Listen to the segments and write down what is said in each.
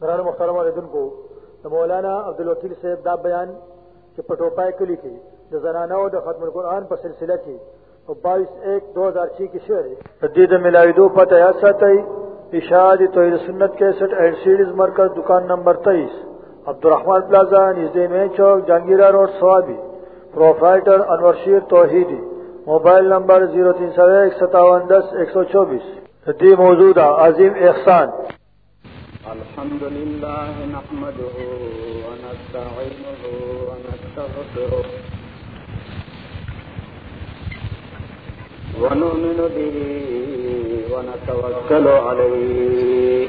قرآن مخترم علیدن کو د مولانا عبدالوکیل صاحب دا بیان چې په ټوپای کلی کې د زنانو د ختم القرآن په سلسله کې په 22 1 2006 کې شعر د دې د ملاویدو پته یا ساتي اشاد توحید سنت 61 اینڈ سیریز مرکز دکان نمبر 23 عبدالرحمن پلازا نږدې مین چوک جهانگیرا روډ سوابي پروفائیٹر انور شیر توحیدی موبایل نمبر 03015710124 دی موضوع دا عظیم احسان الحمد لله نحمده ونستعينه ونستغفره ونؤمن به ونتوكل عليه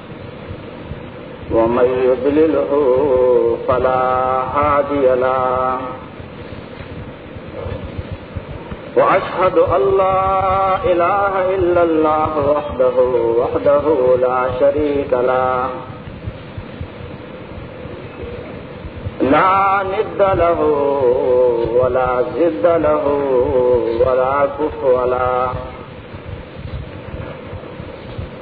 ومن يضلله فلا هادي ہو وأشهد أن لا إله إلا الله وحده وحده لا شريك له لا ند له ولا زد له ولا كفو له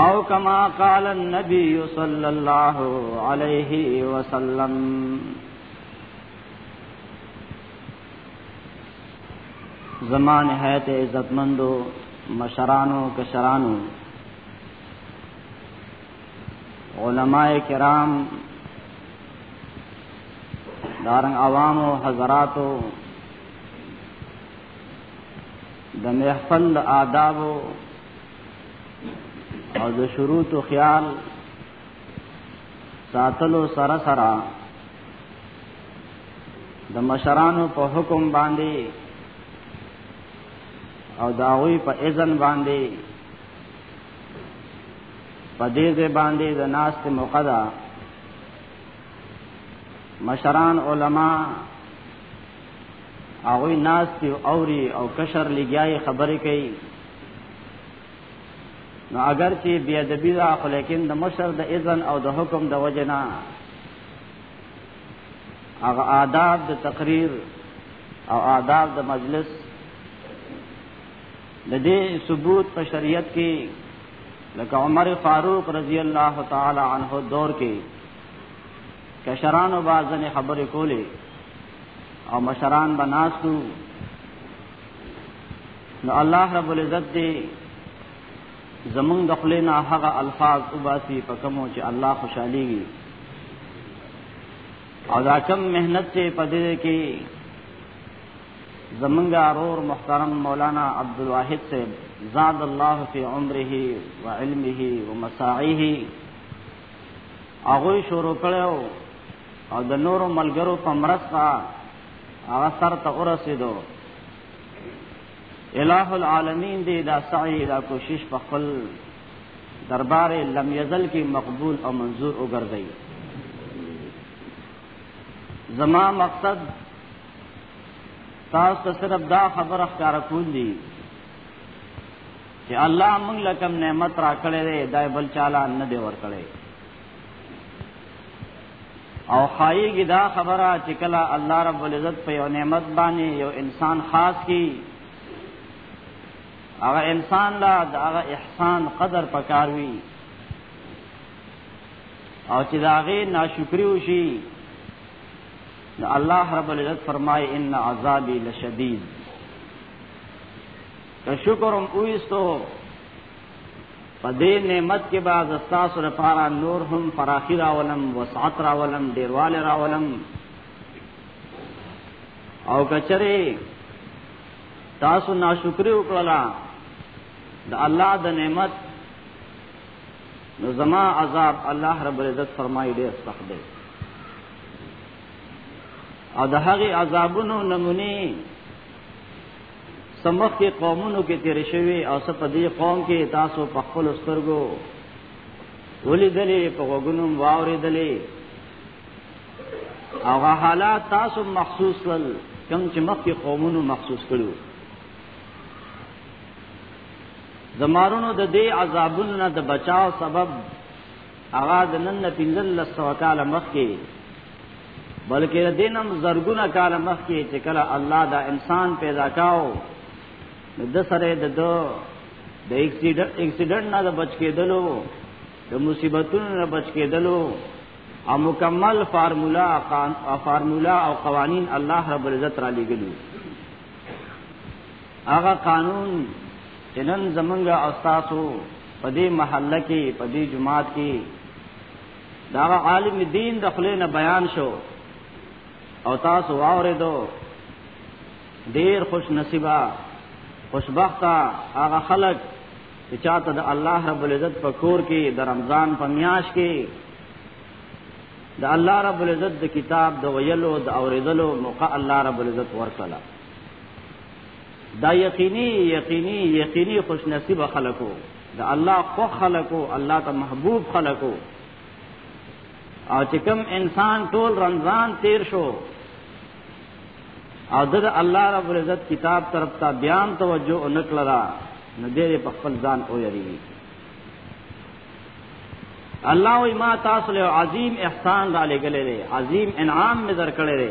او کما قال النبي صلى الله عليه وسلم زمان ہے تے عزت مندو مشرانو کشرانو علماء کرام دارنګ عوام او حضراتو د محفل آداب او د شروط او خیال ساتلو سره سره د مشرانو په حکم باندې او داوی په اذن باندې په دې باندې د ناس ته مقدا مشران علما هغه ناس ته اوري او کشر لګیاي خبرې کوي نو اگر چې بی ادبی را خو لیکن د مشر د اذن او د حکم د وجنا هغه آداب د تقریر او آداب د مجلس د دې ثبوت په شریعت کې لکه عمر فاروق رضی الله تعالی عنہ دور کې کشرانو بازنه خبرې کولې او مشران بناستو نو الله رب العزت دې زمونږ د خلې نه هغه الفاظ وباسي په کومو چې الله خوشحاليږي او دا کم محنت چې په دې کې زمونږ ارور محترم مولانا عبدالواحد سے زاد الله فی عمره و علمه و مساعیه هغه شروع کړو او د نورو ملګرو په مرسته هغه سر ته ورسېدو الہ العالمین دې دا سعی دا کوشش په خپل دربار لم یزل کې مقبول او منظور وګرځي زما مقصد تاسو ته صرف دا خبره ښکار کول دي چې الله موږ لکم نعمت را کړې ده دای بل چاله نه دی ور کړې او خایګی دا خبره چې کله الله رب العزت په یو نعمت باندې یو انسان خاص کی هغه انسان لا دغه احسان قدر پکار وی او چې داغه ناشکری وشي نو الله رب العزت فرمای ان عذابی لشدید که شکرم اویستو په دې نعمت کې به زستاسو لپاره نور هم فراخي راولم وسعت راولم ډیرواله راولم او کچره تاسو ناشکری وکړلا د الله د نعمت نو زما عذاب الله رب العزت فرمایي ډیر سخت دی او د هغه عذابونو نمونه سمخ کې قومونو کې تیر شوی او څه په دې قوم کې تاسو په خپل سترګو ولیدلې په وګونو واورېدلې او حالات تاسو مخصوص ول کوم چې مخ کې قومونو مخصوص کړو زمارونو د دې عذابونو نه د بچاو سبب هغه د نن 1500 کال مخکې بلکې د دینم زرګونه کال مخکې چې کله الله دا انسان پیدا کاو د سره د دو د اکسیډنټ نه د بچ کېدلو د مصیبتونو نه بچ کېدلو او مکمل فارمولا قان او فارمولا او قوانین الله رب العزت را لګلو هغه قانون چې نن زمونږ او تاسو په دې محله کې په دې جماعت کې دا عالم دین د خلې نه بیان شو او تاسو واورې دو ډیر خوش نصیبا خوشبختا هغه خلک چې چاته د الله رب العزت په کور کې د رمضان په میاش کې د الله رب العزت د کتاب د ویلو د اوریدلو موقع الله رب العزت ورکړه دا یقینی یقینی یقینی خوش نصیب خلکو دا الله خو خلکو الله ته محبوب خلکو او چې کوم انسان ټول رمضان تیر شو او دغه الله رب العزت کتاب طرف ته بیان توجه نکړه نو دې په خپل ځان او یری الله وی ما تاسو له عظیم احسان را لګلې عظیم انعام مې درکړې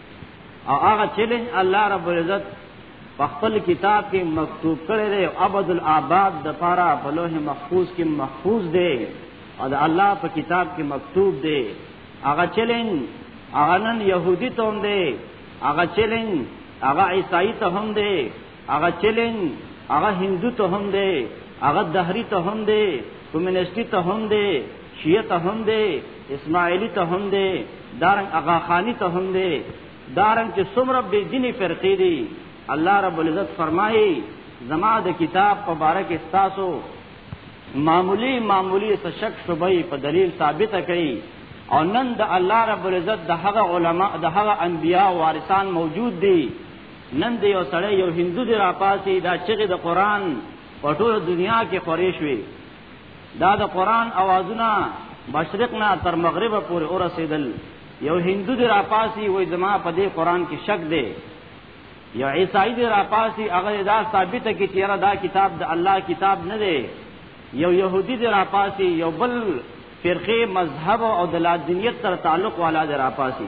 او هغه چې له الله رب العزت په خپل کتاب کې مکتوب کړی دی او ابد الاباد د پاره په لوح محفوظ کې محفوظ دی او د الله په کتاب کې مکتوب دی هغه چلین هغه نن يهودي ته هم دی هغه چلین هغه عیسائی ته هم دی هغه چیلنج هغه هندو ته هم دی هغه دهری ته هم دی کمونیستی ته هم دی شیعه ته هم دی اسماعیلی ته هم دی دارنګ اغا خانی ته هم دی دارنګ چې څومره بې دیني فرقې دي الله رب العزت فرمایي زما د کتاب په باره کې ستاسو معمولی معمولی څه شک شوبې په دلیل ثابت کړي او نن د الله رب العزت د هغه علما د هغه انبیا وارثان موجود دي نن دی یو سړی یو هندو دی راپاسی دا چغې د قران په ټول دنیا کې خورې شوې دا د قران اوازونه مشرق نه تر مغرب پورې اورسېدل یو هندو دی راپاسی وې زما په دې قران کې شک دی یو عیسائی دی راپاسی هغه دا ثابته کې چې دا کتاب د الله کتاب نه دی یو يهودي دی راپاسی یو بل فرقه مذهب او د لادینیت سره تعلق والا دی راپاسی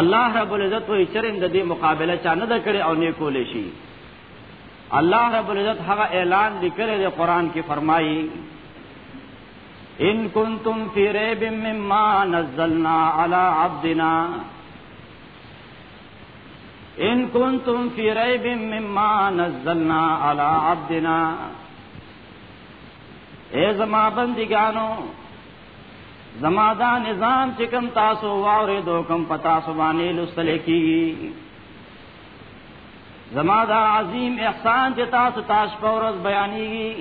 الله رب العزت وی چرېم د دې مقابله چا نه کړې او نه کولې شي الله رب العزت هغه اعلان لیکل دی قران کې فرمایي ان کنتم فی ریب مما نزلنا علی عبدنا ان کنتم فی ریب مما نزلنا علی عبدنا اے زما بندگانو زما دا نظام چې کم تاسو واورې دو کم پتا سو باندې لوستل کیږي زما دا عظیم احسان چې تاسو تاش پورز بیانېږي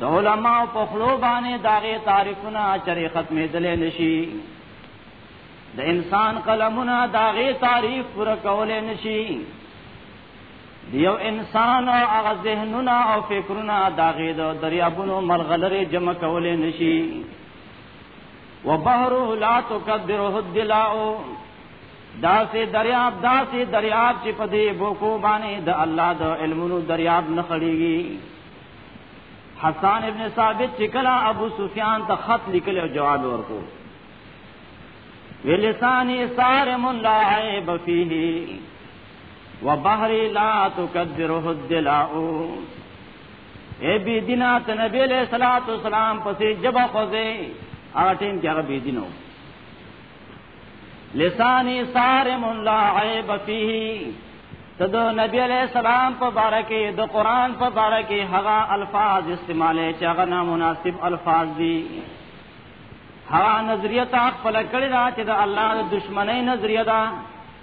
د علماء په خلو باندې داغه تعریفونه چرې ختمې دلې نشي د انسان قلمونه داغه تعریف پر کولې نشي دیو انسان او هغه ذهنونه او فکرونه داغه د دریابونو ملغلره جمع کولې نشي وبحر لا تقدره الدلاء داسې دریاب داسې دریاب چې په دې بوکو باندې د الله د علمونو دریاب نه خړېږي حسان ابن ثابت چې کله ابو سفیان ته خط لیکل او جواب ورکو ولسانی صارم لا عیب فیه وبحر لا تقدره الدلاء اے بی دینا ته نبی علیہ الصلوۃ والسلام پسې جبا خوځي هغه ټیم کې هغه بی دینو لسانی صارم لا عیب فیه تدو نبی علیہ السلام په باره کې د قران په باره کې هغه الفاظ استعمالې چې هغه نامناسب الفاظ دي هغه نظریه تا خپل کړی دا چې د الله د دشمنی نظریه ده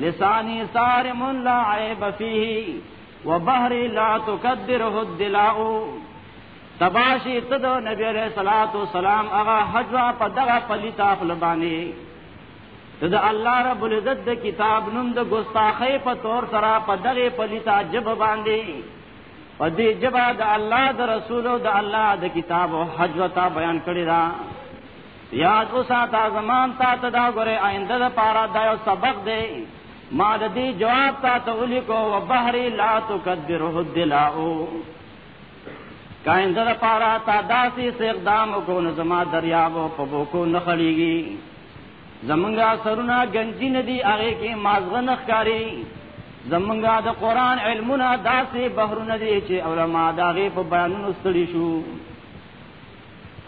لسانی صارم لا عیب فیه و بحر لا تقدره الدلاؤ تباشی تدو نبی علیہ الصلات والسلام اغا حجوا په دغه پلیتا خلبانی تد الله رب العزت د کتاب نوم د ګستاخی په تور سره په دغه پلیتا جب باندې په دې جبا د الله د رسول او د الله د کتاب او حجوا تا بیان کړی دا یاد وساته زمان تا ته دا ګوره آینده د پاره دا یو سبق دی ما د دې جواب تا ته ولیکو و بحر لا تقدره الدلاو کاینده د پاره تا داسې استقدام کو نو زما دریاب په بوکو نه خړیږي زمونږه سرونه گنجی ندی هغه کې مازغه نخکاری زمونږه د قران علمونه داسې بحرونه دي چې علما داغه په بیانونو ستړي شو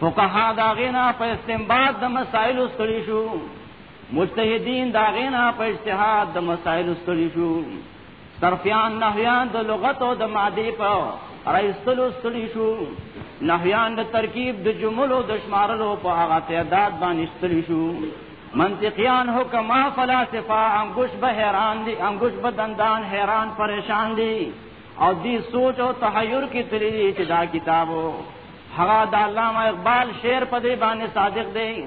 فقها دا غینا په استنباط د مسائل ستړي شو مجتهدین دا غینا په اجتهاد د مسائل ستړي شو صرفیان نحویان د لغت او د ماده په رایستلو ستړي شو نحویان د ترکیب د جملو د شمارلو په هغه تعداد باندې ستړي شو منطقیان حکما فلاسفه انګوش به حیران دي انګوش به دندان حیران پریشان دي او دی سوچ او تحیر کې تللی چې دا کتابو هغه د علامه اقبال شعر په دې باندې صادق دی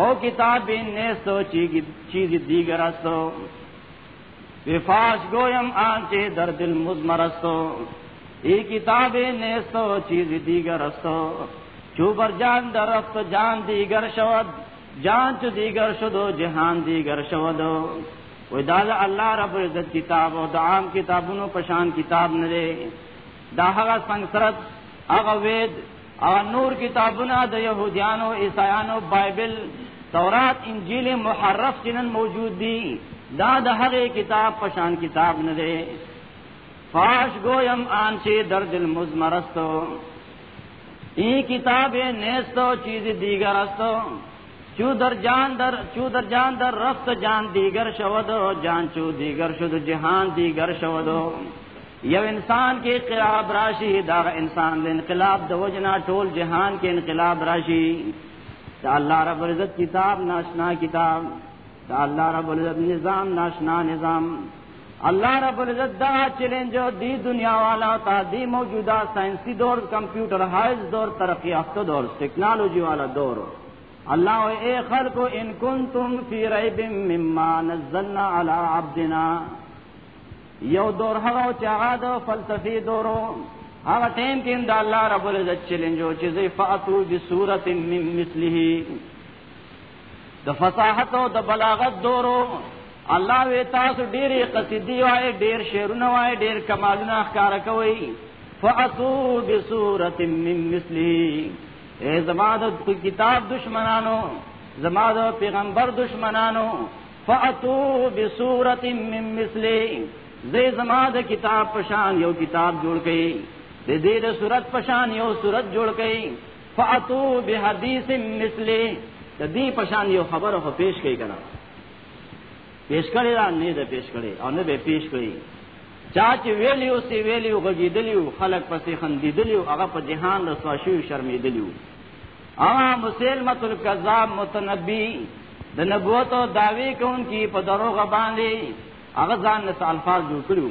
او کتاب به نه سوچي کی چیز دیګر استو وفاش گویم آن چې در دل مزمر استو ای کتاب نه سو چیز دیګر استو چوبر جان درفت جان دیګر شود جان چ دیګر شدو جهان دیګر شودو ودا الله رب عزت کتاب او دعام کتابونو پشان کتاب نه دا هغه سنگسرت هغه وید او نور کتابونه د يهوديانو عیسایانو بایبل تورات انجیل محرف جنن موجود دي دا د هغه کتاب پشان کتاب نه دی فاش گویم آنچه در دل مزمرستو ای کتاب نیستو چیز دیگر استو چو در جان در چو در جان در رفت جان دیگر شود و جان چو دیگر شد و جهان دیگر شود و یو انسان کې انقلاب راشي دا انسان د انقلاب د وجنا ټول جهان کې انقلاب راشي دا الله رب العزت کتاب ناشنا کتاب دا الله رب العزت نظام ناشنا نظام الله رب العزت دا چیلنج دی دنیا والا تا دی موجوده ساينسي دور کمپیوټر هایز دور ترقی یافته دور ټیکنالوژي والا دور الله اے خلق ان کنتم فی ریب مما نزلنا علی عبدنا یو دور هغه چې هغه د فلسفي دورو هغه ټیم کې د الله رب العزت چیلنج او چې فاتو بسورۃ من مثله د فصاحت او د بلاغت دورو الله وی تاسو ډېرې قصیدې وای ډېر شعرونه وای ډېر کمالونه ښکار کوي فاتو بسوره من مثلی اے زما د کتاب دشمنانو زما د پیغمبر دشمنانو فاتو بسوره من مثلی زې زما د کتاب پشان یو کتاب جوړ کړي د دې د صورت پشان یو صورت جوړ کړي فاتو بحدیث مثلی د دې پشان یو خبره خو پیش کړي کنه پیش کړي دا نه ده پیش کړي او نه به پیش کړي چا چې ویلی او سی ویلی او غږیدلی او خلق پسې خندیدلی او هغه په جهان د سواشي شرمیدلی او اما مسلمت الکذاب متنبی د نبوت او داوی کوونکی په دروغ باندې هغه ځان له الفاظ جوړ کړو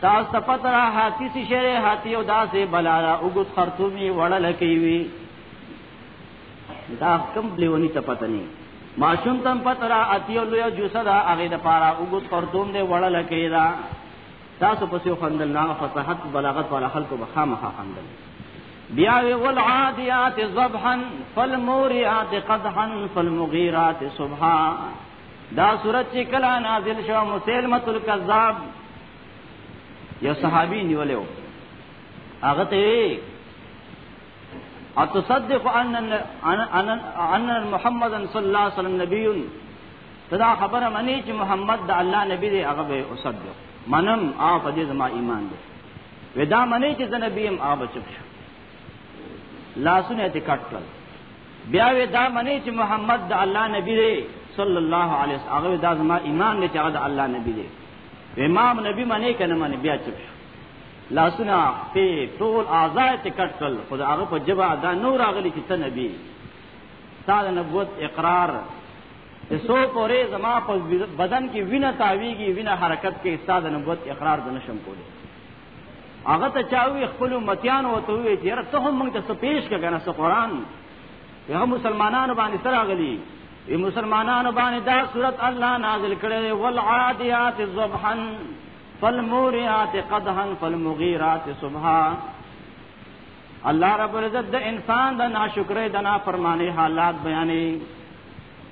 تاسو ته پته را هاتی سی شری هاتی او داسې بلارا وګت خرطومي وړل کوي دا کم لیونی ته پته نه ماشوم تم پته را اتی او لوی جوسه دا هغه د پاره وګت خرطوم دی وړل کوي دا تاسو پسې خندل نه فصاحت بلاغت والا خلکو به خامخا خندل بیا وی والعادیات ضبحا فالموریات قدحا فالمغیرات صبحا دا صورت چې کله نازل شو مسلمت الکذاب یو صحابي نیولیو هغه ته اتصدق ان ان محمد صلی الله علیه وسلم نبی تدا خبره منی چې محمد د الله نبی دی هغه به اصدق منم او په دې زما ایمان دی ودا منی چې د نبی هم هغه چپ شو لاسونه ته کټل بیا وی دا منی چې محمد د الله نبی دی صلی الله علیه وسلم هغه دا زما ایمان دی چې هغه د الله نبی دی امام نبی منی کنه منی بیا چپ شو لاسونه په ټول آزاد ټکټ کړل خو هغه په جبا دا نور اغلی چې ته نبی تا د نبوت اقرار ته سو پورې زما په بدن کې وینه تاویږي وینه حرکت کې استاد نبوت اقرار د نشم کولی هغه ته چاوي خپل امتیان وته وی چې رته هم موږ ته پیش کګنه سو قران هغه مسلمانانو باندې سره غلي ای مسلمانانو باندې دا صورت الله نازل کړي والعادیات ذبحا فالموریات قدحا فالمغیرات صبحا الله رب العزت د انسان د ناشکرې د نافرمانی حالات بیانې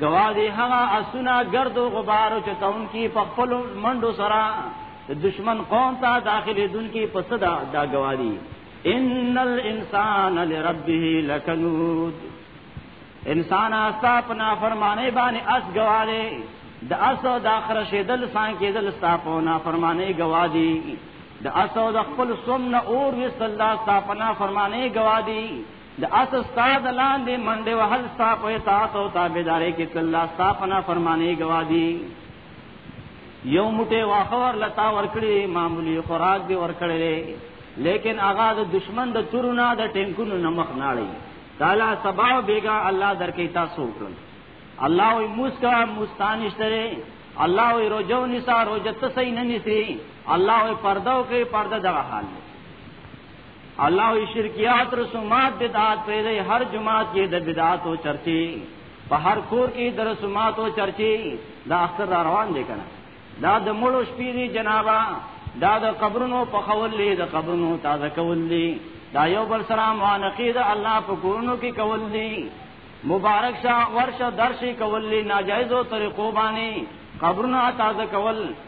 گواه دی هغه اسونه گرد و غبار چې تون کی په خپل منډو سره دشمن قوم ته داخلي دن کی پسدا دا گواه دی ان الانسان لربه لکنود انسان استا پنا فرمانه باندې اس گواه دی د اسو د اخر شیدل سان کېدل ستا په نا فرمانه گواه دی د اسو د خپل سم نه اور وستا ستا پنا فرمانه گواه دی د اس استاد لاندې منډه وهل ستا په اطاعت او تابعداري کې الله ستا په نافرمانی گواهی یو موټه واخور لتا ورکړي معمولی خوراک دی ورکړي لیکن هغه د دشمن د تورونه د ټینکونو نمخ ناړي تعالی سبا بیگا الله درکې تاسو وکړل الله وي موسکا مستانشتره الله وي روزو نسا روزت سي نه نسي الله وي پردو کې پرده دغه حال دی الله وی شرکیات رسومات بدعات پیدا هر جماعت کې د بدعات او چرچی په هر کور کې د رسومات او چرچی دا اختر را روان دي کنه دا د مړو شپې دي جنابا دا د قبرونو په خول دي د قبرونو تازه کول دي دا یو بل سره معانقی د الله په کورونو کې کول دي مبارک شاه ورشه درشي کول دي ناجایزو طریقو باندې قبرونه تازه کول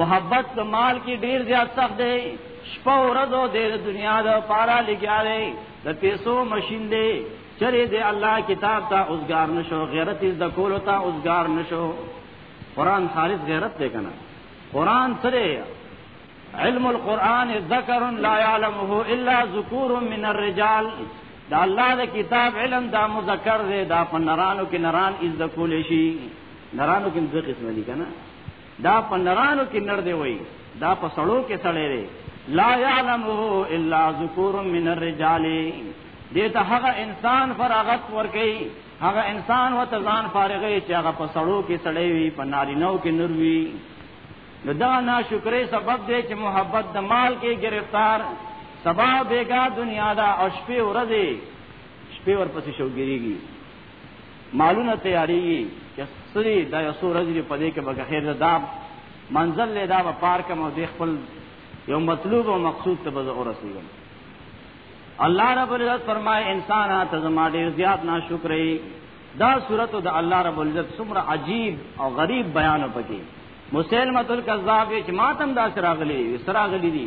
محبت په مال کې ډیر زیات سخت دی شپه ورځ او د دنیا د پارا لګیا دی د پیسو ماشين دی چرې د الله کتاب ته اوسګار نشو غیرت د کولو ته اوسګار نشو قران خالص غیرت دی کنه قران سره علم القرآن ذکر لا يعلمه الا ذکور من الرجال دا الله د کتاب علم دا مذکر دی دا په نرانو کې نران از د کول شي نرانو کې دوه قسم دي کنه دا په نرانو کې نر دی وای دا په سړو کې سړی دی لا يعلمه الا ذکور من الرجال دې ته هغه انسان فراغت ورکي هغه انسان و تزان فارغې چې هغه په سړو کې سړی وي په نارینو کې نور وي نو دا ناشکرې سبب دی چې محبت د مال کې گرفتار سبا بیگا دنیا دا او شپې ورځې شپې ورپسې شوګریږي مالونه تیاریږي چې سری دا یو څو ورځې په دې کې به خیر دا منزل له دا په پارک مو د خپل یو مطلوب او مقصود ته به ورسیږم الله رب العزت فرمای انسان ته زما ډیر زیات ناشکرې دا صورت د الله رب العزت څومره عجیب او غریب بیان پکې مسلمت الکذاب چې ماتم دا سراغلی سراغلی دي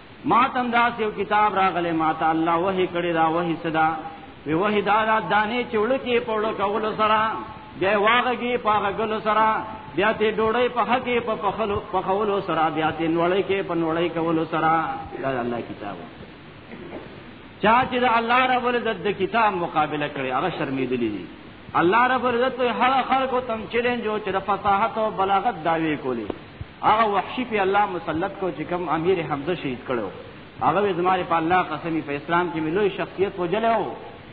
ما تم دا سیو کتاب راغله ما ته الله وحی کړی دا وحی صدا وی وحی دا دا دانه چولو کې پړو کول سره بیا واغږي پاغه ګل سره بیا ته ډوړې په حقې په پخلو پخولو سره بیا ته نوړې کې په نوړې کولو سره دا الله کتاب چا چې دا الله رب العزت د کتاب مقابله کړي هغه شرمېدلی دي الله رب العزت هغه خلکو تم چیلنج او چې د فصاحت او بلاغت داوی کولی هغه وحشي په الله مسلط کو چې کوم امیر حمزه شهید کړو هغه زماره په الله قسم په اسلام کې ملوي شخصیت وجلو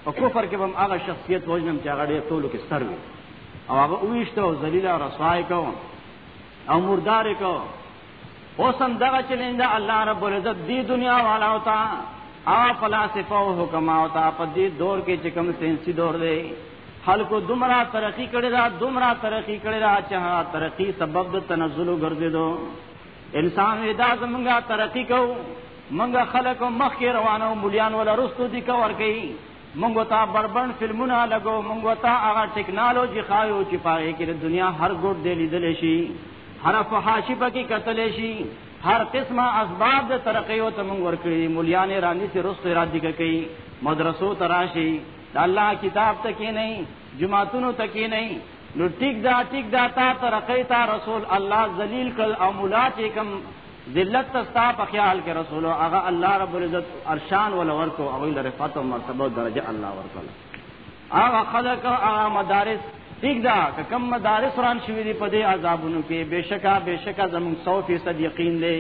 په کفر کې هم هغه شخصیت وجنم چې هغه ډېر ټولو کې ستر وي او هغه ویشته او ذلیل او رسوای کو او مردار کو اوس هم دغه چلنده الله رب العزت دی دنیا والا ہوتا آ فلاسفه او حکما ہوتا په دې دور کې چې کوم سینسی دور دی خلکو دومره ترقی کړی دا دومره ترقی کړی دا چې هغه ترقی سبب د تنزل ګرځیدو انسان ودا زمونږه ترقی کو مونږه خلکو مخ کې روانو مليان ولا رستو دي کا ور کوي مونږه تا بربند فلمونه لګو مونږه تا هغه ټیکنالوژي خایو چې پاره کې د دنیا هر ګوټ دی لیدل شي هر فحاشي پکې قتل شي هر قسمه اسباب د ترقی او تمنګ ور کوي مليان رانی سي رستو را دي کوي مدرسو تراشي د الله کتاب ته کې نه جماعتونو ته کې نه نو ټیک دا ټیک دا تا ترقی تا رسول الله ذلیل کل او مولا چې کوم ذلت تستا په خیال کې رسول هغه الله رب العزت ارشان ول ورکو هغه له رفعت او مرتبه درجه الله ورکو هغه خلق هغه مدارس ٹھیک دا کہ کم مدارس ران شوی دی پدے عذابونو کې بشکا بشکا زمون 100% یقین دی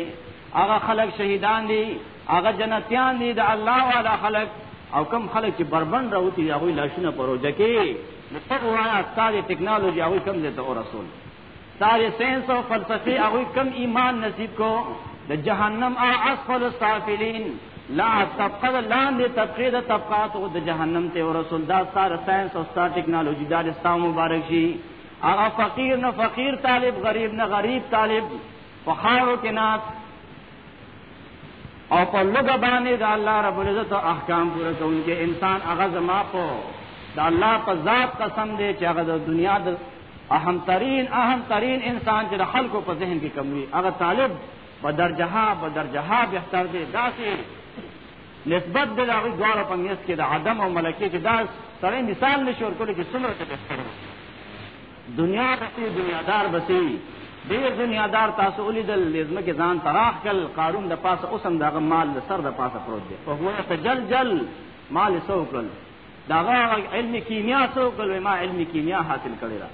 هغه خلق شهیدان دي هغه جنتیان دي د الله والا خلک او کم خلک چې بربند راوتی دي هغوی لاشونه په روژه کې نو ته ووایه ستا د ټکنالوژي هغوی کوم ځای ته ورسول ستا د ساینس او فلسفې هغوی کم ایمان نصیب کو د جهنم او اسفل السافلین لا طبقه دا لاندې طبقه د طبقات او د جهنم ته ورسول دا ستا د ساینس او ستا ټکنالوژي دا د ستا مبارک شي هغه فقیر نه فقیر طالب غریب نه غریب طالب په خاورو کې ناست او په لوګه باندې د الله رب العزت احکام پوره کوونکی انسان هغه زما په د الله په ذات قسم دی چې هغه د دنیا د اهم ترین اهم ترین انسان چې د خلکو په ذهن کې کموي هغه طالب په درجه په درجه بهتر دی داسې نسبت د هغه دواړو په میس کې د عدم او ملکې چې دا سره مثال نشور کولای چې څومره ته بهتر دی دنیا بسی دنیا دار بسی ډیر دنیا دار تاسو ولیدل لزمه کې ځان تراخ کل قارون د پاسه اوسم دغه مال د سر د پاسه پروت دی او هو ته جل جل مال سو کل دغه علم کیمیا سو کل ما علم کیمیا حاصل کړی را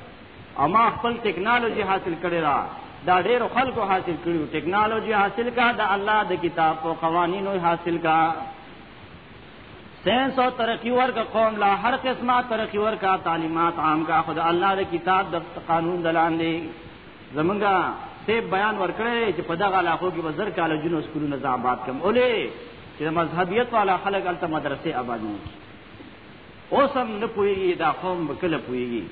او ما خپل ټیکنالوژي حاصل کړی را دا ډیر خلکو حاصل کړو ټیکنالوژي حاصل کا د الله د کتاب او قوانینو حاصل کا سینس او ترقی ورک قوم لا هر قسمه ترقی ورکا تعلیمات عام کا خود الله د کتاب د قانون دلان دی زمونږه سی بیان ورکړی چې په دغه علاقو کې وزر کال جنو سکولونه ز آباد کم اولې چې مذهبیت والا خلک الته مدرسې آباد نه اوس هم نه پوهیږي دا قوم به کله پوهیږي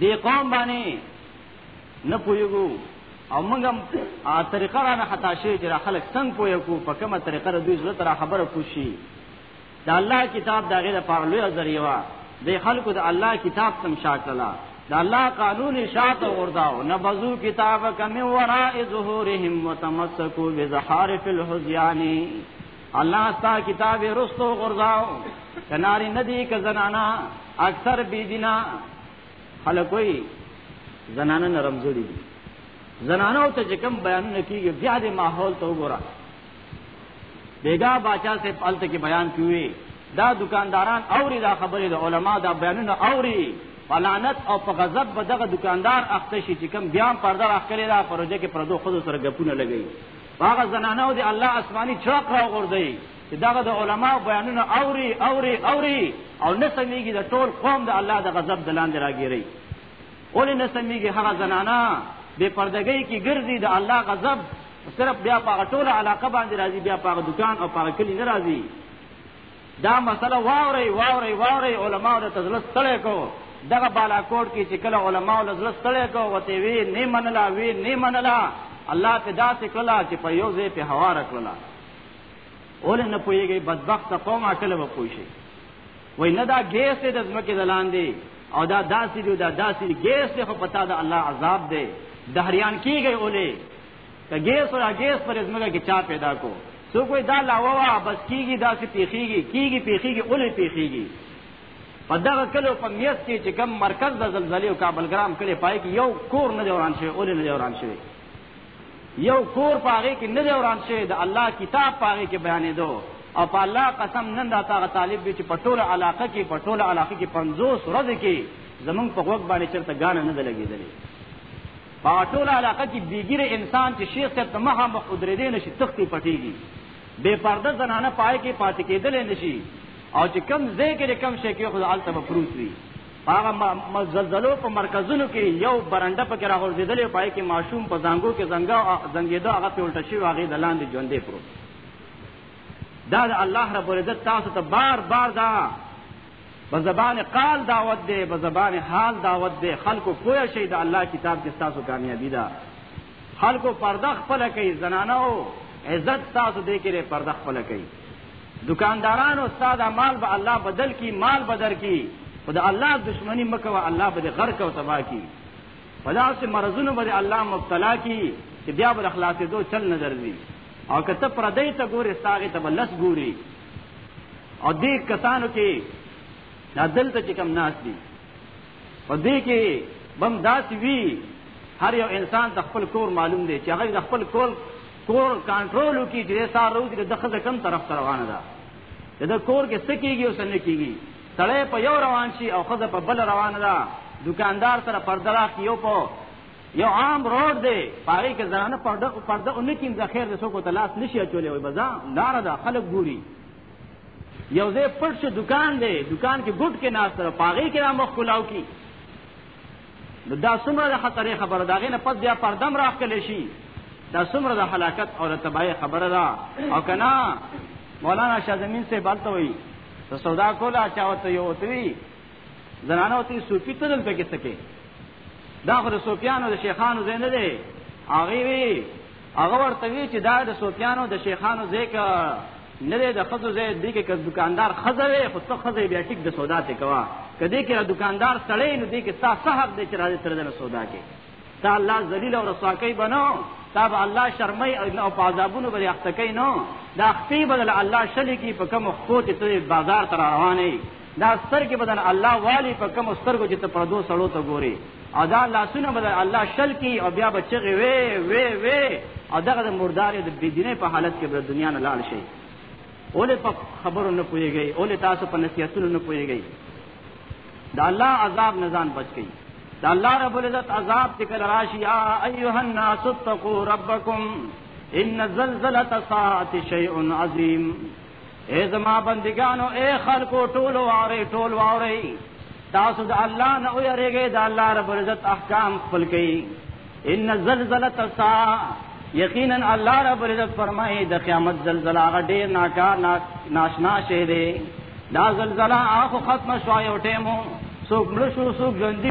دې قوم باندې نه پویګو او موږ هم طریقه را نه خطا شي چې را خلک څنګه پوی کو په کومه طریقه را دوی زړه تر خبره کوشي دا الله کتاب دا غیره پر لوی ذریعہ وا د خلکو د الله کتاب تم شاکلا دا الله قانون شاته ورداو نبذو کتاب کم وراء ظهورهم متمسکو بزحارف الحزیانی الله ستا کتاب رستو غرداو کناری ندی ک زنانا اکثر بی دینا خلک وایي زنانه نرم زړي دي زنانه او ته چې کوم بیان نه کیږي بیا د ماحول ته وګوره بیګا باچا سے پالت کې بیان کیوي دا دکانداران اوري دا خبره د علما دا بیانونه اوري فلانت او په غضب به دغه دکاندار اخته شي چې کوم بیا پرده راخلي دا پروژه کې پردو خود سره غپونه لګي هغه زنانه او د الله آسماني چاق را غورځي چې دغه د علما بیانونه اوري اوري اوري او نه سميږي د ټول قوم د الله د غضب د لاندې راګيري ولې نه سميږي هغه زنانا بے پردګۍ کې ګرځي د الله غضب صرف بیا په ټوله علاقه باندې راځي بیا په دکان او په کلی نه راځي دا مسله واوري واوري واوري علما د تزلس تړې کو دغه بالاکوټ کې چې کله علما له زړه ستړی کو وته وی نه منلا وی نه منلا الله په داسې کلا چې په یو ځای په هوا رکړلا اول نه پويږي بدبخت قوم اکل و پوي شي وای نه دا ګیس د زمکه دلان دی او دا داسې دی دا داسې دی ګیس له پتا دا الله عذاب دی دهریان کیږي اولې ته ګیس را ګیس پر زمکه کې چا پیدا کو سو کوئی دا لاوا بس کیږي دا سې پیخیږي کیږي پیخیږي اولې پیخیږي په دغه کلو په میت کې چې کم مرکز د زلزلې او کابل ګرام کلی پای کې یو کور نه دی وران شوی اولې نه دی وران شوی یو کور په هغې کې نه دی وران شوی د الله کتاب په هغې کې بیانېدو او په الله قسم نن دا هغه طالب دی چې په ټوله علاقه کې په ټوله علاقه کې پنځوس ورځې کې زمونږ په غوږ باندې چېرته ګانه نه ده لګېدلې په ټوله علاقه کې بېګیره انسان چې شیخ صاحب ته مخه مخ ودرېدی نه شي تختې پټېږي بې پرده زنانه پای کې پاتې کېدلی نه شي او چې کم ځای کې د کم شی کې خو هلته به پروت وي هغه مزلزلو په مرکزونو کې یو برنده پکې راغورځېدلی او پای کې ماشوم په زنګو کې زنګا زنګېده هغه پې الټه شوی هغې د لاندې ژوندی پروت دا د الله رب العزت تاسو ته بار بار دا په زبان قال دعوت دی په زبان حال دعوت دی خلکو پوه شي د الله کتاب کې تاسو کامیابی ده خلکو پرده خپل کوي زنانه او عزت تاسو دې کې پرده خپل کوي دکاندارانو ستا دا مال به الله بدل کی مال بدر کی خو د الله دشمنی مکه و الله به غرق او تباہ کی پدا سے مرزونو به الله مبتلا کی چې بیا به اخلاص دو چل نظر دی او کته پردې ته ګوري ساغه ته بلس ګوري او دې کسانو کې دا دلته چې کم ناس دي او دې کې بم داس وی هر یو انسان د خپل کور معلوم دی چې هغه د خپل کور کور کنټرول کی چې سار روز کې د خزه کم طرف روانه ده د کور کې سکیږي او سن کیږي سړی په یو روان شي او خزه په بل روانه ده دکاندار سره پرده راخي یو په یو عام روډ دی پاره کې ځانه پرده پرده اون کې د خیر د سوکو تلاش نشي چولې وي بزا لار ده خلک ګوري یو ځای پټ شو دکان دی دکان کې ګټ کې ناس سره پاره کې را مخ کلاو کی نو دا څومره د خطرې خبره ده هغې نه پس بیا پردم راښکلی شي دا څومره د هلاکت او د تباهۍ خبره ده او که نه مولانا شاه زمین صاحب هلته وایي ته سودا کوله چا ورته یو ورته وي زنانه ورته وي صوفي ته دلته کې څه کې دا خو د صوفیانو د شیخانو ځای نه دی هغې وي هغه ورته وی چې دا د سوفیانو د شیخانو ځای کا نه دی د خزو ځای دی کې کس دکاندار خزه وي خو ته خزه بیا ټیک د سودا ته کوا کدی کې دکاندار سړی نو دی کې ستا صاحب دې چې راځي تر دې سودا کې تا الله ذلیل او رسوا کوي بنو تا به الله شرمای او په عذابونو باندې اخته کوي نو دا خپې بدل الله شلی کې په کوم خو ته بازار تر روانې دا سترګې به د الله والي په کومو سترګو چې ته پردو سړو ته ګورې او دا لاسونه به د الله شل کړي او بیا به چغې وې وې وې او دغه د مردارې د بېدینۍ په حالت کې به د دنیا نه لاړ شي ولې په خبرو نه پوهېږئ ولې تاسو په نصیحتونو نه پوهېږئ د الله عذاب نه ځان بچ کړئ د الله رب العزت عذاب چې کله راشي یا ایها الناس اتقوا ربکم ان زلزلة الساعة شیء عظیم اے زما بندگانو اے خلقو ټول واورئ ټول واورئ تاسو د الله نه ویریږئ د الله رب العزت احکام خپل کړئ ان زلزله تسا یقینا الله رب العزت فرمایي د قیامت زلزلہ هغه ډیر ناکار ناشنا شی دی دا زلزلہ هغه ختم شوی او ټیمو څوک مړ شو څوک ژوندي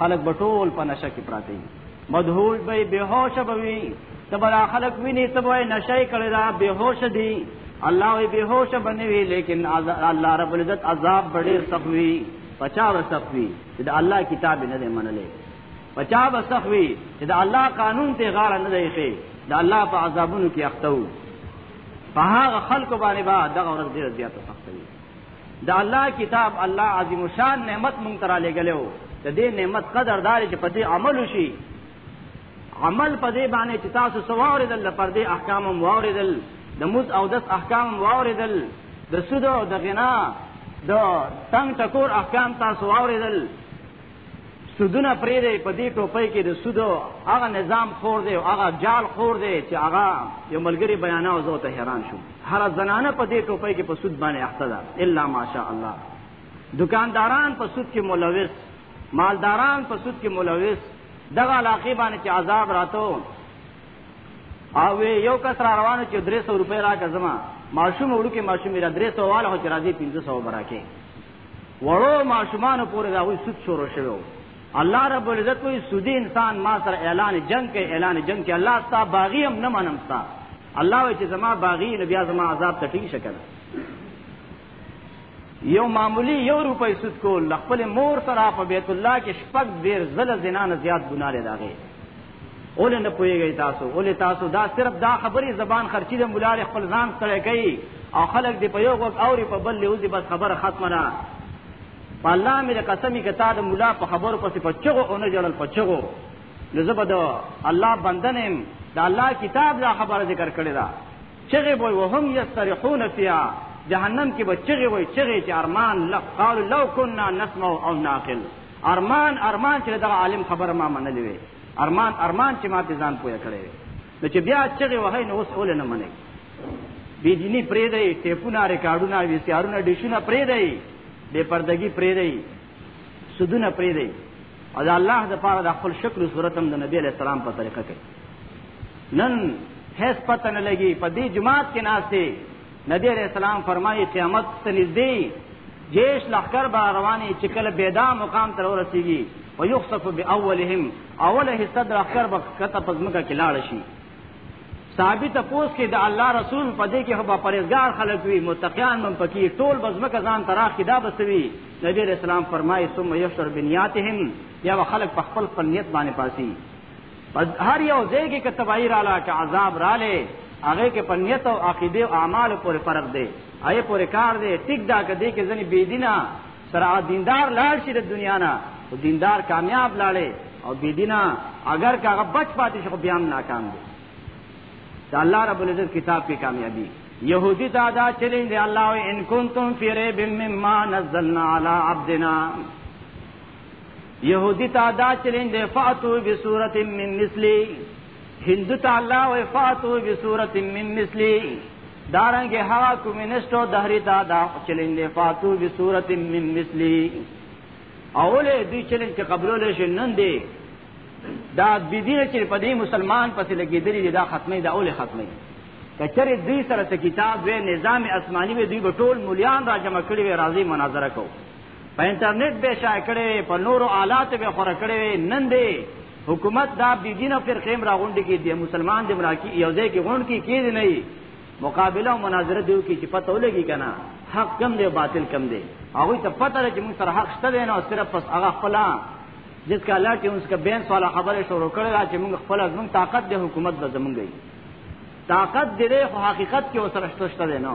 خلک به ټول په نشه کې پراته وي مدهوش به وي بېهوشه به وي ته به دا خلک وینې ته به یې نشه یې کړې ده بېهوشه دي الله وی بهوش بنوي لیکن الله رب العزت عذاب بڑے سخوي پچا و سخوي چې د الله کتاب نه دی منلې پچا و سخوي چې د الله قانون ته غاړه نه دی ښه د الله په عذابونو کې اختو په هغه خلکو باندې با دغه ورځ ډیره زیاته سخت د الله کتاب الله عظیم شان نعمت مونږ ته را لېږلی و د دې نعمت قدر دا دی چې په دې عمل وشي عمل په دې باندې چې تاسو څه واورېدل د پردې احکام هم واورېدل د مز او دس احکام هم واورېدل د سود او د غنا د تنګ ټکور احکام تاسو واورېدل سودونه پرې دی په دې ټوپۍ کې د سودو هغه نظام خور دی او هغه جال خور دی چې هغه یو ملګری بیانه او زه ته حیران شوم هر زنانه په دې ټوپۍ کې په سود باندې اخته ده الا ماشاء الله دکانداران په سود کې ملوث مالداران په سود کې ملوث دغه علاقه باندې چې عذاب راتو او یو کس را روانو چې 300 روپۍ راکړه زما ماشوم وړو کې ماشوم را 300 واله چې راځي 1500 براکه وړو ماشومانو پورې د هغوی سود شروع شوی و الله رب العزت وایي سودي انسان ما سره اعلان جنګ کوي اعلان جنګ کوي الله ستا باغي هم نه منم ستا الله وایي چې زما باغي نو بیا زما عذاب ته ټینګ شه کنه یو معمولی یو روپۍ سود کول خپل مور سره په بیت الله کې شپږ ډیر زله زنا نه زیات ګناه لري اول نه پويږي تاسو اول تاسو دا صرف دا خبري زبان خرچي د مولار خپل ځان سره کوي او خلک دی په یو وخت اوري په بل لوزي بس خبره ختمه نه الله مې قسمي کته د مولا په خبرو پسې په چغو او نه جړل په چغو لزبد الله بندنم دا الله کتاب دا خبره ذکر کړی دا چغه وای وهم یسترحون فیها جهنم کې به چغه وای چغه چې ارمان لقال لو كنا نسمع او ناقل ارمان ارمان چې دغه عالم خبره ما منلې وي ارمان ارمان چې ما په ځان پوهه کړې وي نو چې بیا چغې وهي نو اوس اول نه منې بې دیني پرې دی ټیپونه ریکارډونه وی سي ارونه ډیشونه پرې دی بې پردګي پرې دی سودونه پرې دی او دا الله د پاره د خپل شکل او صورت هم د نبی علی السلام په طریقه کوي نن هیڅ پته نه لګي په دې جماعت کې ناشته نبی علیہ السلام فرمایي قیامت ته نږدې جیش لخر با رواني چې کله بيدا مقام تر ورسیږي او یخصف باولهم اوله حصہ د لخر به کته پزمکه کې لاړ شي ثابت پوس کې د الله رسول په دې کې هبا پرېزګار خلک وي متقیان من پکې ټول بزمکه ځان تراخ کې دا بسوي نبی رسول الله فرمایي ثم یشر بنیاتهم یا خلک په خپل فنیت باندې پاسي پس هر یو ځای کې که تباهي راله که عذاب رالی هغه کې په نیت او عقیده او اعمال پورې فرق دی آی پورې کار دی ټیک دا کدی کې ځنی بی دینه سره دیندار لاړ شي د دنیا نه او دیندار کامیاب لاړې او بی دینه اگر که هغه بچ پاتې شي خو بیا هم ناکام دی دا الله رب العزت کتاب کې کامیابی یہودی تا دا چلیں دے اللہ ان کنتم فی ریب مما نزلنا علی عبدنا يهودي ته دا چلین دی فاتو بسورت من مثلی هندو ته الله وی فاتو بسورت من مثلی دارنګ هغه کمونیستو دهری ته دا چلین دی فاتو بسورت من مثلی اوله دوی چلین چې قبلول شي نن دی دا بدین چې په دې مسلمان پسې لګېدلې دي دا ختمه دا اوله ختمه کچره دوی سره کتاب و نظام آسماني و دوی به ټول مليان را جمع کړي و راځي مناظره کوو په انټرنیټ به شای کړي وي په نورو آلات به خور کړي وي نن دی حکومت دا بی دینه فرقې را غونډې کې دي مسلمان دې مراکی یو ځای کې غونډ کې کې نه وي مقابله او مناظره دیو کې چې پته ولګي کنه حق کم دی باطل کم دی هغه ته پته لري چې موږ سره حق شته دی نه صرف پس هغه خپل جس کا الله کې اوس کا بین سواله خبره شروع کړل چې موږ خپل زموږ طاقت د حکومت د زمونږ طاقت دې خو حقیقت کې اوسره شته نه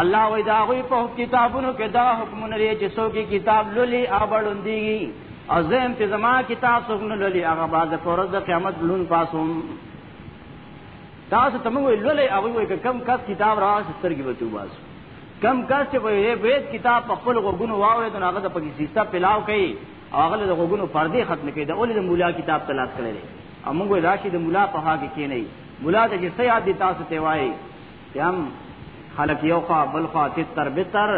الله وی دا غوی په کتابونو کې دا حکمونه لري چې څوک کتاب لولي او بړوندېږي او زم چې زما کتاب څوک نه لولي هغه باز د فرض د قیامت لون پاسوم تاسو ته موږ لولې هغه وی کم کس کتاب راځي سترګې وته واسو کم کس چې وې بیت کتاب په خپل غوګونو واوې د هغه د پکې سیسه پلاو کوي هغه د غوګونو پردې ختم کړي د اولې د مولا کتاب تلاش کړي امغه راشي د مولا په هغه کې نه مولا ته چې سیاد دي تاسو ته وایي یم خلک یو خوا بل خوا تتر بتر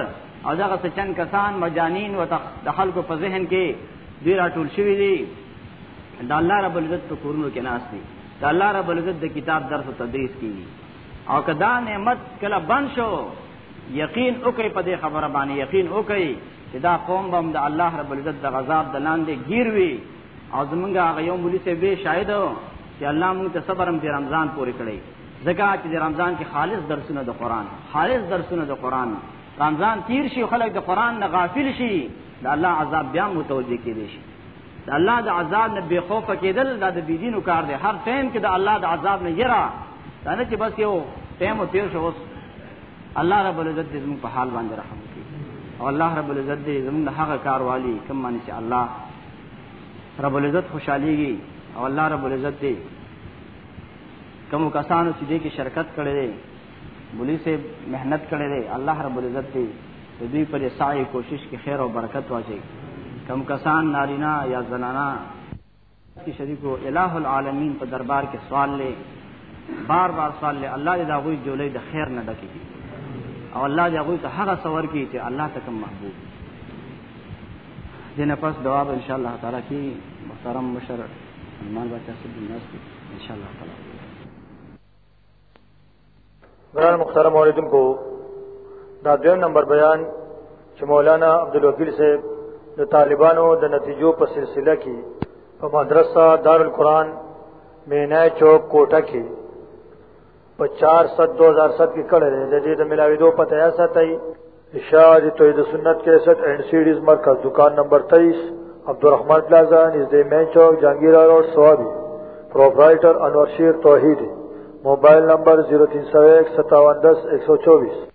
او دغه څه چند کسان مجانین و د خلکو په ذهن کې دوی راټول شوي دي د الله رب العزت په کورونو کې ناست دي د الله رب العزت د کتاب درس او تدریس کیږي او کدا نعمت کله بند شو یقین وکړي په دې خبره باندې یقین وکړي چې دا قوم بم د الله رب العزت د غذاب د لاندې گیر وي او زمونږ هغه یو مولوی ته به شاهد چې الله مونږ ته صبرم په رمضان پورې کړی زکا چې د رمضان کې خالص درسونه د قران خالص درسونه د قران رمضان تیر شي خلک د قران نه غافل شي د الله عذاب بیا متوجه کېږي شي د الله د عذاب نه بے خوف کېدل دا د بيدینو کار دی هر ټیم کې د الله د عذاب نه یرا دا نه چې بس یو ټیم او تیر شو اوس الله رب العزت دې زموږ په حال باندې رحم وکړي او الله رب العزت دې زموږ هغه کار والی کوم باندې چې الله رب العزت خوشاليږي او الله رب العزت دې کوم کسانو چې دې کې شرکت کړی دی بولی سے محنت کړی دی الله رب العزت دې د دوی پر سعی کوشش کې خیر او برکت واچي کم کسان نارینا یا زنانا کی شریکو الہ العالمین په دربار کې سوال لې بار بار سوال لې الله دې دا غوي جوړې د خیر نه ډکې او الله دې غوي ته هغه سوال کې چې الله ته کوم محبوب دې نه پس جواب ان شاء الله تعالی کې محترم مشر ایمان باچا صاحب الناس ان شاء الله تعالی ګران محترم اوریدونکو دا دویم نمبر بیان چې مولانا عبدالوکیل صاحب د طالبانو د نتیجو په سلسله کې په مدرسه دارالقرآن مینای چوک کوټه کې په 400 2007 کې کړه د دې د ملاویدو پته یا ساتي اشاعت توحید سنت 61 اینڈ سیډیز مرکز دکان نمبر 23 عبدالرحمن پلازا نږدې مین چوک جهانگیرا روډ سوابي پرپرایټر انور شیر توحیدی موبایل نمبر 03015710124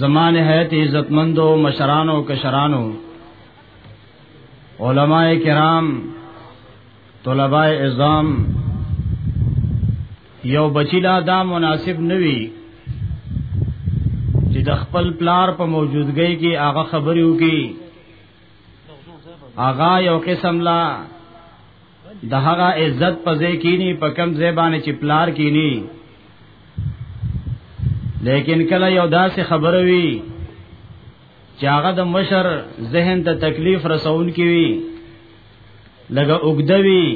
زمان حیات عزتمندو مشرانو کشرانو علماء کرام طلباء اعظام یو بچیلا دا مناسب نوي چې د خپل پلار په موجودګۍ کې هغه خبرې وکړي هغه یو قسم لا د هغه عزت په ځای کینی په کم ځای باندې چې پلار کینی لیکن کله یو داسې خبره وی چې هغه د مشر ذهن ته تکلیف رسون کی وی لګه اوګدوي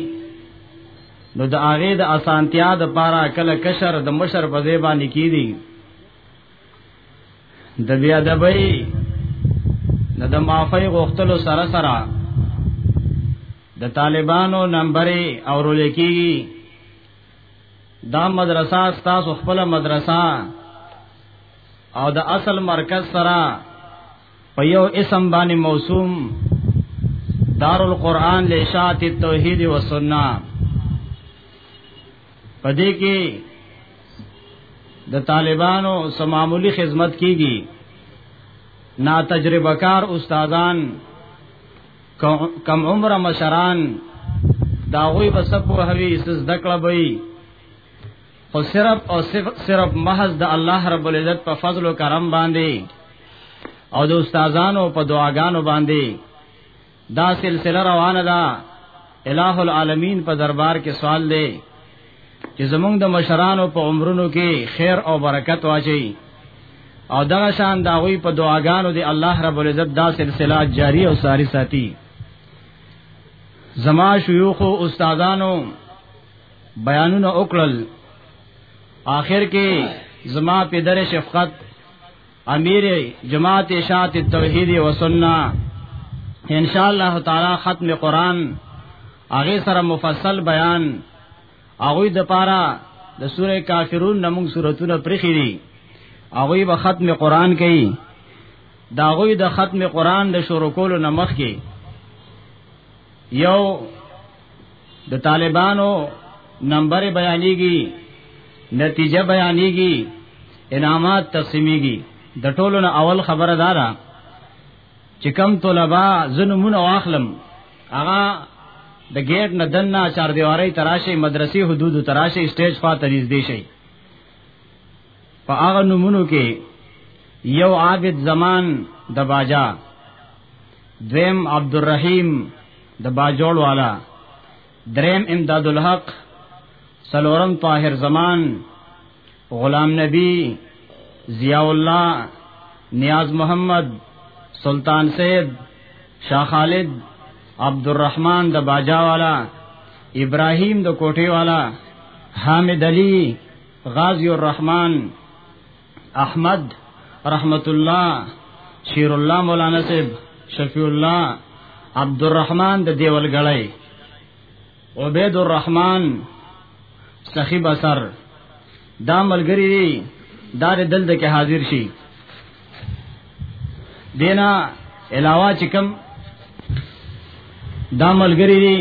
نو د هغه د اسانتیا د پاره کله کشر د مشر په ځای باندې کیدی د بیا د بې د د معافی غوښتلو سره سره د طالبانو نمبرې او رول کېږي دا مدرسه ستاسو خپل مدرسه او د اصل مرکز سره په یو اسم باندې موسوم دارالقرآن لشاعت التوحید والسنه پدې کې د طالبانو سمامولي خدمت کیږي نا تجربه کار استادان کم عمر مشران دا غوي بسب وهوي سز دکړه بي خو صرف او صرف صرف محض د الله رب العزت په فضل او کرم باندې او د استادانو په دعاګانو باندې دا سلسله روانه ده الہ العالمین په دربار کې سوال دی چې زمونږ د مشرانو په عمرونو کې خیر او برکت واچي او دا شان دا غوي په دعاګانو دی الله رب العزت دا سلسله جاری او ساری ساتي زما شيوخ او استادانو بیانونه وکړل آخر کې زما پدر شفقت امیر جماعت اشاعت توحید و سنت ان شاء الله تعالی ختم قران هغه سره مفصل بیان هغه د پاره د سوره کافرون نمون سورتونه پرخي دي هغه به ختم قران کوي دا غوی د ختم قران د شروع کولو نمخ کې یو د طالبانو نمبر بیانېږي نتیجه بیانېږي انعامات تقسیمېږي د ټولو نه اول خبره دا ده چې کم طلبه زنمونه واخلم هغه د گیټ نه دنه چار دیواري تراشي مدرسې حدود تراشي سټیج خوا تریز دی شي په هغه نمونو کې یو عابد زمان د باجا دویم عبدالرحیم د باجوړ والا دریم امداد الحق سلورم طاهر زمان غلام نبی ضیاء الله نیاز محمد سلطان سید شاہ خالد عبدالرحمن د باجا والا ابراهیم د کوټه والا حامد علی غازی الرحمن احمد رحمت الله شیر الله مولانا صاحب شفیع الله عبد الرحمن د دیول غړی عبید الرحمن سخی بصر دا ملګری دی دا دلته کې حاضر شي دینا علاوه چې کوم دا ملګری دی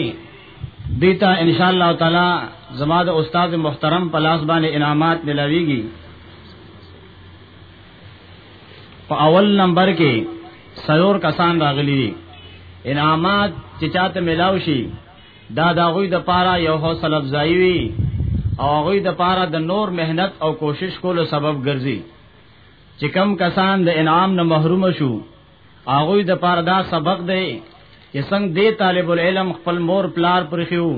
دیتا ان شاء الله تعالی زما د استاد محترم په لاس باندې انعامات ملاويږي په اول نمبر کې سلور کسان راغلي دي انعامات چې چاته ملاو شي دا دا غوي د پاره یو حوصله افزایی وي او غوي د پاره د نور مهنت او کوشش کولو سبب ګرځي چې کم کسان د انعام نه محروم شو هغه د پاره دا سبق دی چې څنګه دی طالب العلم خپل مور پلار پر خيو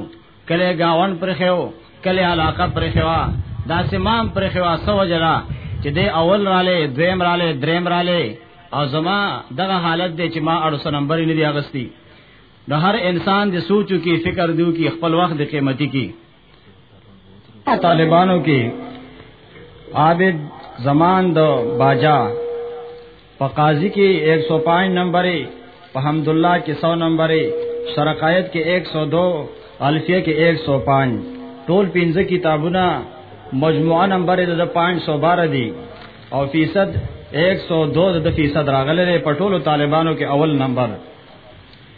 کله گاون پر خيو کله علاقه پر خيوا دا سمام پر خيوا سو جلا چې دی اول رااله دویم رااله دریم رااله او زما دغه حالت دی چې ما 800 نمبر نه دی اغستی د هر انسان د سوچو کې فکر دیو کې خپل وخت د قیمتي کې طالبانو کې عابد زمان د باجا په قاضي کې 105 نمبرې په حمد الله کې 100 نمبرې شرقایت کې 102 الفیه کې 105 ټول پنځه کتابونه مجموعه نمبر د 512 دی او فیصد 102 د فیصد راغله په ټولو طالبانو کې اول نمبر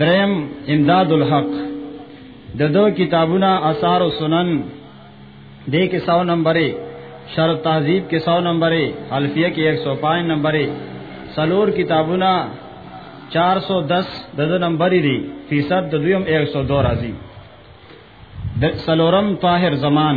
دریم امداد الحق د دو کتابونه آثار او سنن دې کې 100 نمبرې شر تهذیب کې 100 نمبرې الفیه کې 105 نمبرې سلور کتابونه 410 د دو نمبرې دي فیصد د دویم 102 راځي د سلورم طاهر زمان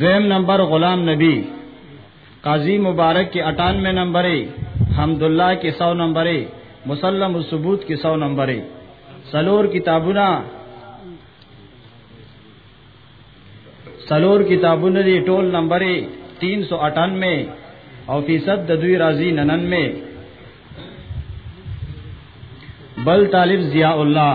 دویم نمبر غلام نبی قاضی مبارک کې 98 نمبر حمدالله کې 100 نمبر مسلم الثبوت کې 100 نمبر سلور کتابونه سلور کتابونه دي ټول نمبر 398 او فیصد د دوی راضی 99 بل طالب ضیاء الله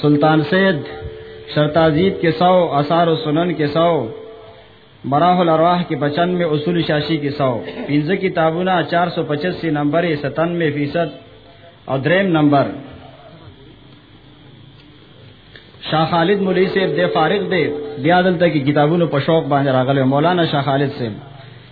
سلطان سید شرطازیب کې سو اثار سنن کې سو مراح الارواح کې 95 میں اصول شاشی کې سو پنځه کتابونه 485 نمبر 97 فیصد او دریم نمبر شاه خالد مولوی صاحب د فارغ دی بیا دلته کې کتابونو په شوق باندې راغلی مولانا شاه خالد صاحب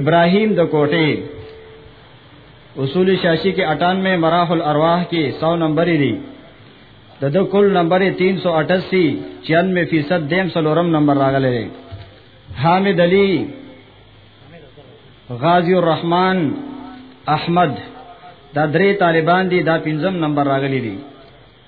ابراهیم د کوټه اصول شاشی کې 98 مراح الارواح کې 100 نمبر دی د د کل نمبر 388 96 فیصد دیم سلورم نمبر راغلی دی حامد علی غازی الرحمن احمد دا درې طالبان دي دا پنځم نمبر راغلي دي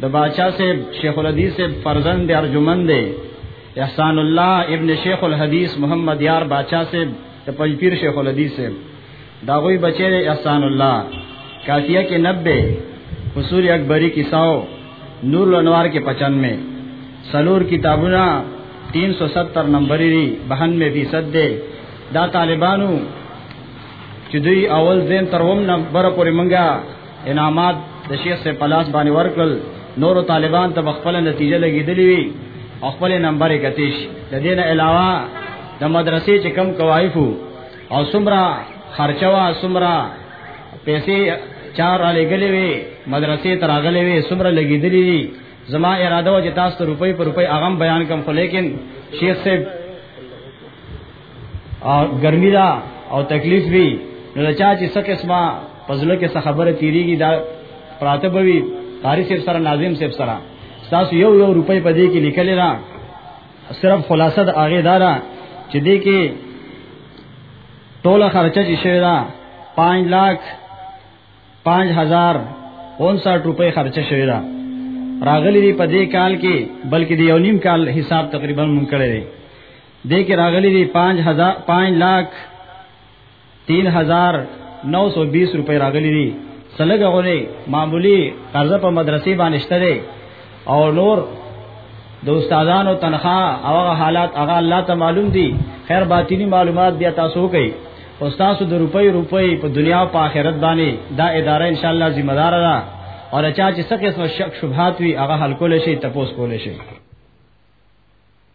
د باچا سے شیخ الحدیث سے فرزند ارجمند احسان الله ابن شیخ الحدیث محمد یار باچا سے د پنځپیر شیخ الحدیث سے دا غوی بچی دی احسان الله کافیه کې 90 حصول اکبری کې 100 نور الانوار کې 95 سلور کتابونه 370 نمبرې دي 92 فیصد دی دا طالبانو چې دوی اول زین تر وم نمبر پورې منګه انعامات د شیخ سے پلاس باندې ورکل نور طالبان ته خپل نتیجه لګیدلی وی او خپل نمبر کتیش د دې نه علاوه د مدرسې چې کم کوایفو او سمرا خرچوا سمرا پیسې چار علی غلې وی مدرسې تراغلې وی سمرا لګیدلی وی زما اراده و چې تاسو روپۍ پر روپۍ اغم بیان کم خو لیکن شیخ صاحب او ګرمي دا او تکلیف وی نو چا چې څه قسمه پزله کې څه خبره تیریږي دا پراته بوي قاری صاحب سره ناظم صاحب سره تاسو یو یو روپۍ په دې کې لیکلې را صرف خلاصه د هغه دارا چې دې کې ټوله خرچه چې شوی دا 5 لاک 5000 59 روپۍ خرچه شوی دا راغلی دی په دې کال کې بلکې دی یو نیم کال حساب تقریبا مونږ کړی دی دې کې راغلي دي 5000 5 لاک 3920 روپۍ راغلي دي سلګه غونې معمولی قرضه په مدرسې باندې شته او نور د استادانو تنخواه او هغه حالات هغه الله ته معلوم دي خیر باطینی معلومات بیا تاسو کوي او تاسو د روپۍ روپۍ په دنیا او په آخرت باندې دا اداره ان شاء الله ذمہ دار ده او چا چې څه قسم شک شبهات وي هغه حل کول شي تپوس کول شي